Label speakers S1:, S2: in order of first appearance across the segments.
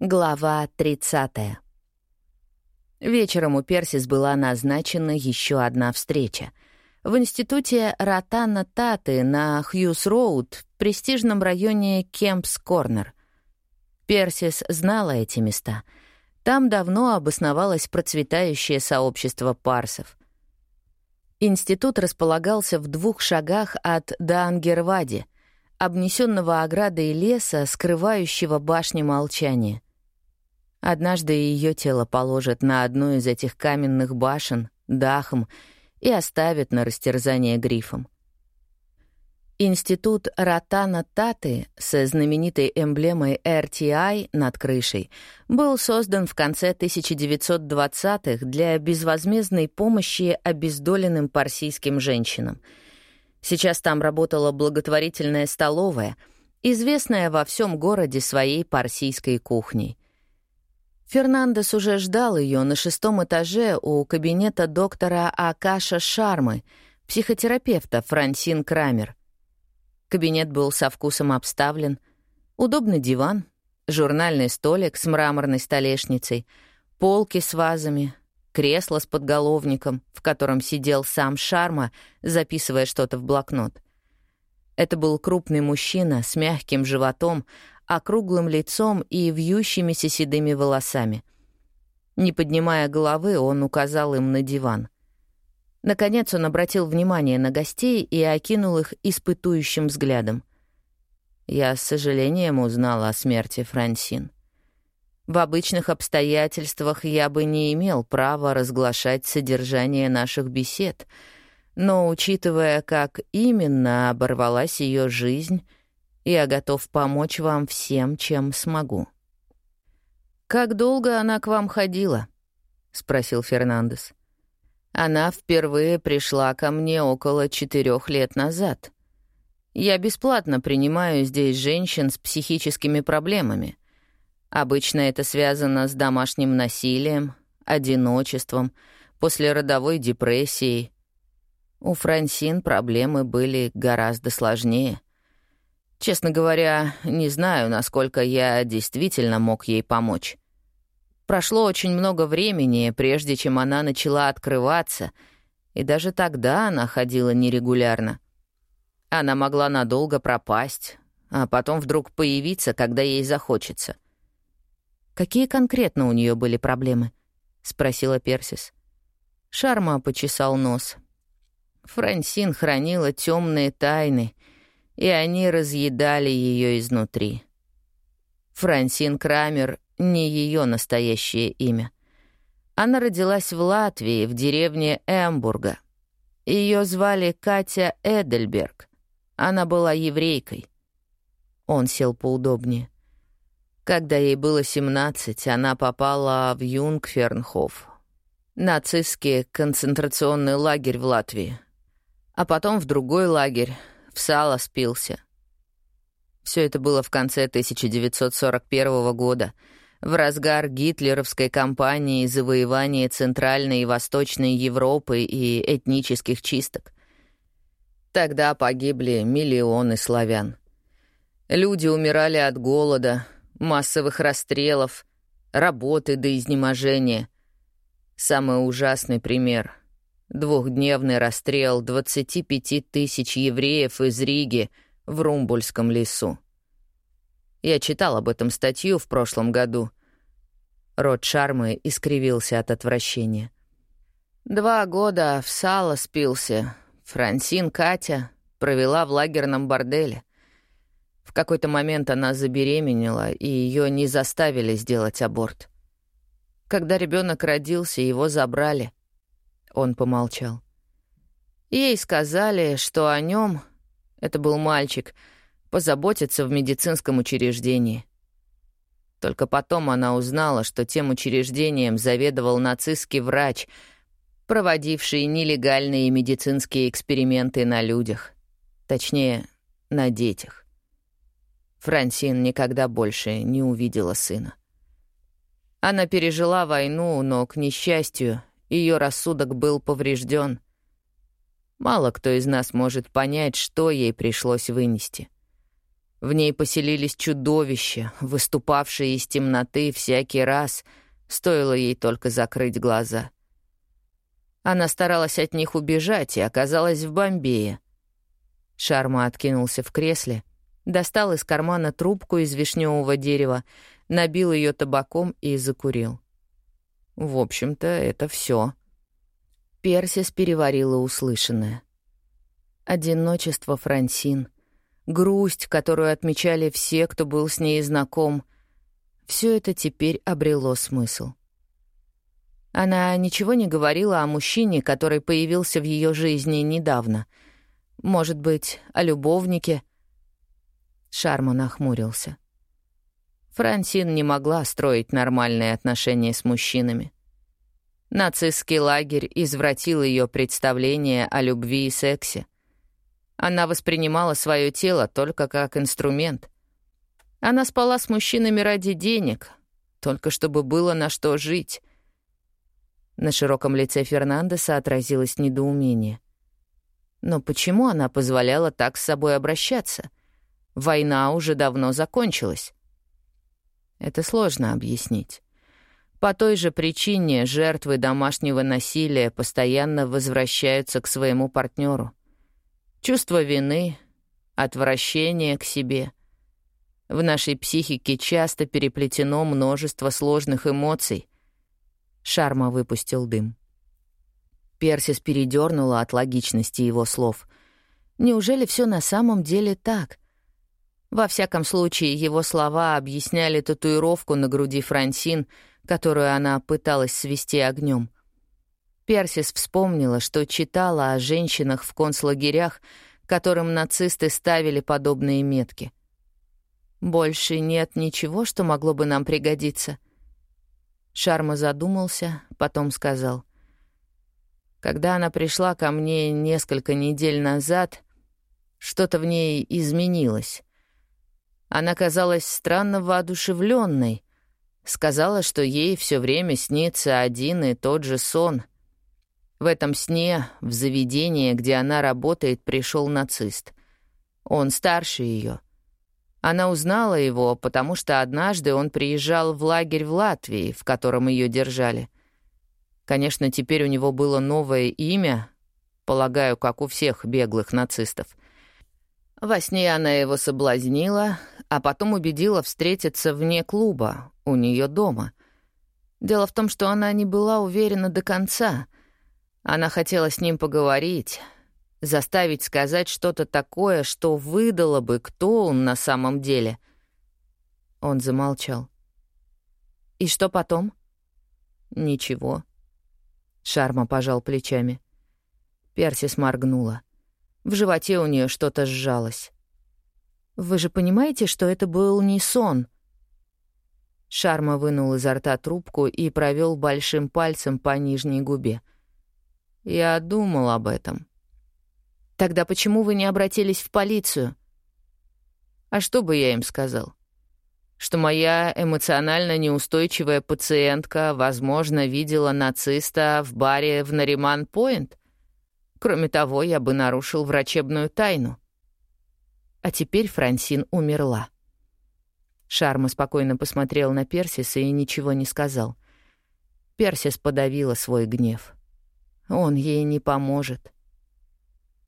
S1: Глава 30. Вечером у Персис была назначена еще одна встреча. В институте Ротана Таты на Хьюз-Роуд в престижном районе Кемпс-Корнер. Персис знала эти места. Там давно обосновалось процветающее сообщество парсов. Институт располагался в двух шагах от Даангервади, обнесенного оградой леса, скрывающего башни молчания — Однажды ее тело положат на одну из этих каменных башен, дахом, и оставят на растерзание грифом. Институт Ротана Таты со знаменитой эмблемой RTI над крышей был создан в конце 1920-х для безвозмездной помощи обездоленным парсийским женщинам. Сейчас там работала благотворительная столовая, известная во всем городе своей парсийской кухней — Фернандес уже ждал ее на шестом этаже у кабинета доктора Акаша Шармы, психотерапевта Франсин Крамер. Кабинет был со вкусом обставлен. Удобный диван, журнальный столик с мраморной столешницей, полки с вазами, кресло с подголовником, в котором сидел сам Шарма, записывая что-то в блокнот. Это был крупный мужчина с мягким животом, округлым лицом и вьющимися седыми волосами. Не поднимая головы, он указал им на диван. Наконец он обратил внимание на гостей и окинул их испытующим взглядом. Я с сожалением узнала о смерти Франсин. В обычных обстоятельствах я бы не имел права разглашать содержание наших бесед, но, учитывая, как именно оборвалась ее жизнь, я готов помочь вам всем, чем смогу». «Как долго она к вам ходила?» — спросил Фернандес. «Она впервые пришла ко мне около четырех лет назад. Я бесплатно принимаю здесь женщин с психическими проблемами. Обычно это связано с домашним насилием, одиночеством, послеродовой депрессией. У Франсин проблемы были гораздо сложнее. Честно говоря, не знаю, насколько я действительно мог ей помочь. Прошло очень много времени, прежде чем она начала открываться, и даже тогда она ходила нерегулярно. Она могла надолго пропасть, а потом вдруг появиться, когда ей захочется. «Какие конкретно у нее были проблемы?» — спросила Персис. Шарма почесал нос. Франсин хранила темные тайны — и они разъедали ее изнутри. Франсин Крамер — не ее настоящее имя. Она родилась в Латвии, в деревне Эмбурга. Ее звали Катя Эдельберг. Она была еврейкой. Он сел поудобнее. Когда ей было 17, она попала в Юнгфернхоф, нацистский концентрационный лагерь в Латвии, а потом в другой лагерь, сало спился. Все это было в конце 1941 года, в разгар гитлеровской кампании завоевания Центральной и Восточной Европы и этнических чисток. Тогда погибли миллионы славян. Люди умирали от голода, массовых расстрелов, работы до изнеможения. Самый ужасный пример Двухдневный расстрел 25 тысяч евреев из Риги в Румбульском лесу. Я читал об этом статью в прошлом году. Рот Шармы искривился от отвращения. Два года в сало спился. Франсин Катя провела в лагерном борделе. В какой-то момент она забеременела, и ее не заставили сделать аборт. Когда ребенок родился, его забрали — он помолчал. Ей сказали, что о нем, это был мальчик, позаботиться в медицинском учреждении. Только потом она узнала, что тем учреждением заведовал нацистский врач, проводивший нелегальные медицинские эксперименты на людях. Точнее, на детях. Франсин никогда больше не увидела сына. Она пережила войну, но, к несчастью, ее рассудок был поврежден. Мало кто из нас может понять, что ей пришлось вынести. В ней поселились чудовища, выступавшие из темноты всякий раз, стоило ей только закрыть глаза. Она старалась от них убежать и оказалась в Бомбее. Шарма откинулся в кресле, достал из кармана трубку из вишневого дерева, набил ее табаком и закурил. В общем-то, это все. Персис переварила услышанное. Одиночество Франсин, грусть, которую отмечали все, кто был с ней знаком, все это теперь обрело смысл. Она ничего не говорила о мужчине, который появился в ее жизни недавно. Может быть, о любовнике. Шарма нахмурился. Франсин не могла строить нормальные отношения с мужчинами. Нацистский лагерь извратил ее представление о любви и сексе. Она воспринимала свое тело только как инструмент. Она спала с мужчинами ради денег, только чтобы было на что жить. На широком лице Фернандеса отразилось недоумение. Но почему она позволяла так с собой обращаться? Война уже давно закончилась. Это сложно объяснить. По той же причине жертвы домашнего насилия постоянно возвращаются к своему партнеру. Чувство вины, отвращение к себе. В нашей психике часто переплетено множество сложных эмоций. Шарма выпустил дым. Персис передернула от логичности его слов. Неужели все на самом деле так? Во всяком случае, его слова объясняли татуировку на груди Франсин, которую она пыталась свести огнем. Персис вспомнила, что читала о женщинах в концлагерях, которым нацисты ставили подобные метки. «Больше нет ничего, что могло бы нам пригодиться». Шарма задумался, потом сказал. «Когда она пришла ко мне несколько недель назад, что-то в ней изменилось. Она казалась странно воодушевленной, сказала, что ей все время снится один и тот же сон. В этом сне, в заведение, где она работает, пришел нацист. Он старше ее. Она узнала его, потому что однажды он приезжал в лагерь в Латвии, в котором ее держали. Конечно, теперь у него было новое имя, полагаю, как у всех беглых нацистов. Во сне она его соблазнила, а потом убедила встретиться вне клуба, у нее дома. Дело в том, что она не была уверена до конца. Она хотела с ним поговорить, заставить сказать что-то такое, что выдало бы, кто он на самом деле. Он замолчал. «И что потом?» «Ничего». Шарма пожал плечами. Персис моргнула. В животе у нее что-то сжалось. «Вы же понимаете, что это был не сон?» Шарма вынул изо рта трубку и провел большим пальцем по нижней губе. «Я думал об этом». «Тогда почему вы не обратились в полицию?» «А что бы я им сказал?» что моя эмоционально неустойчивая пациентка, возможно, видела нациста в баре в Нариман-Пойнт? Кроме того, я бы нарушил врачебную тайну. А теперь Франсин умерла. Шарма спокойно посмотрел на Персиса и ничего не сказал. Персис подавила свой гнев. Он ей не поможет.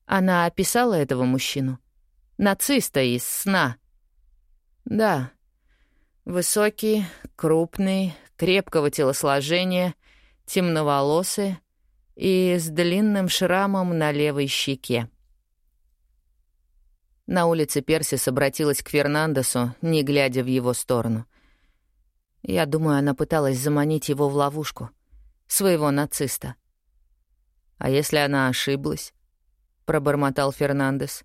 S1: Она описала этого мужчину? Нациста из сна. Да. Высокий, крупный, крепкого телосложения, темноволосый и с длинным шрамом на левой щеке. На улице Персис обратилась к Фернандесу, не глядя в его сторону. Я думаю, она пыталась заманить его в ловушку. Своего нациста. «А если она ошиблась?» — пробормотал Фернандес.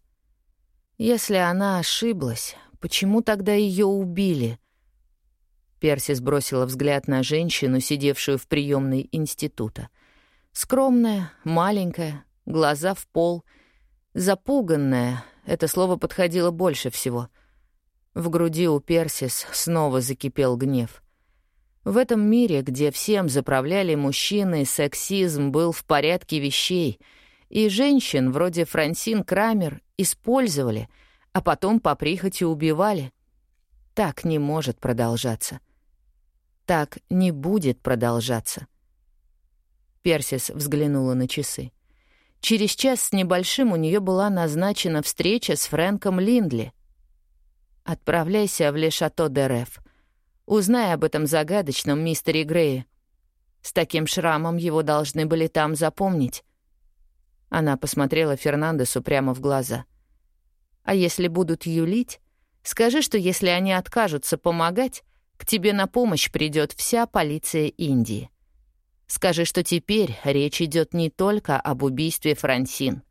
S1: «Если она ошиблась, почему тогда ее убили?» Персис бросила взгляд на женщину, сидевшую в приемной института. Скромная, маленькая, глаза в пол, запуганная, это слово подходило больше всего. В груди у Персис снова закипел гнев. В этом мире, где всем заправляли мужчины, сексизм был в порядке вещей, и женщин, вроде Франсин Крамер, использовали, а потом по прихоти убивали. Так не может продолжаться. Так не будет продолжаться. Персис взглянула на часы. Через час с небольшим у нее была назначена встреча с Фрэнком Линдли. «Отправляйся в Ле-Шато де Реф. Узнай об этом загадочном мистере Грее. С таким шрамом его должны были там запомнить». Она посмотрела Фернандесу прямо в глаза. «А если будут юлить, скажи, что если они откажутся помогать, к тебе на помощь придет вся полиция Индии. Скажи, что теперь речь идет не только об убийстве Франсин.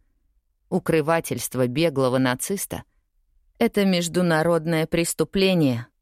S1: Укрывательство беглого нациста — это международное преступление —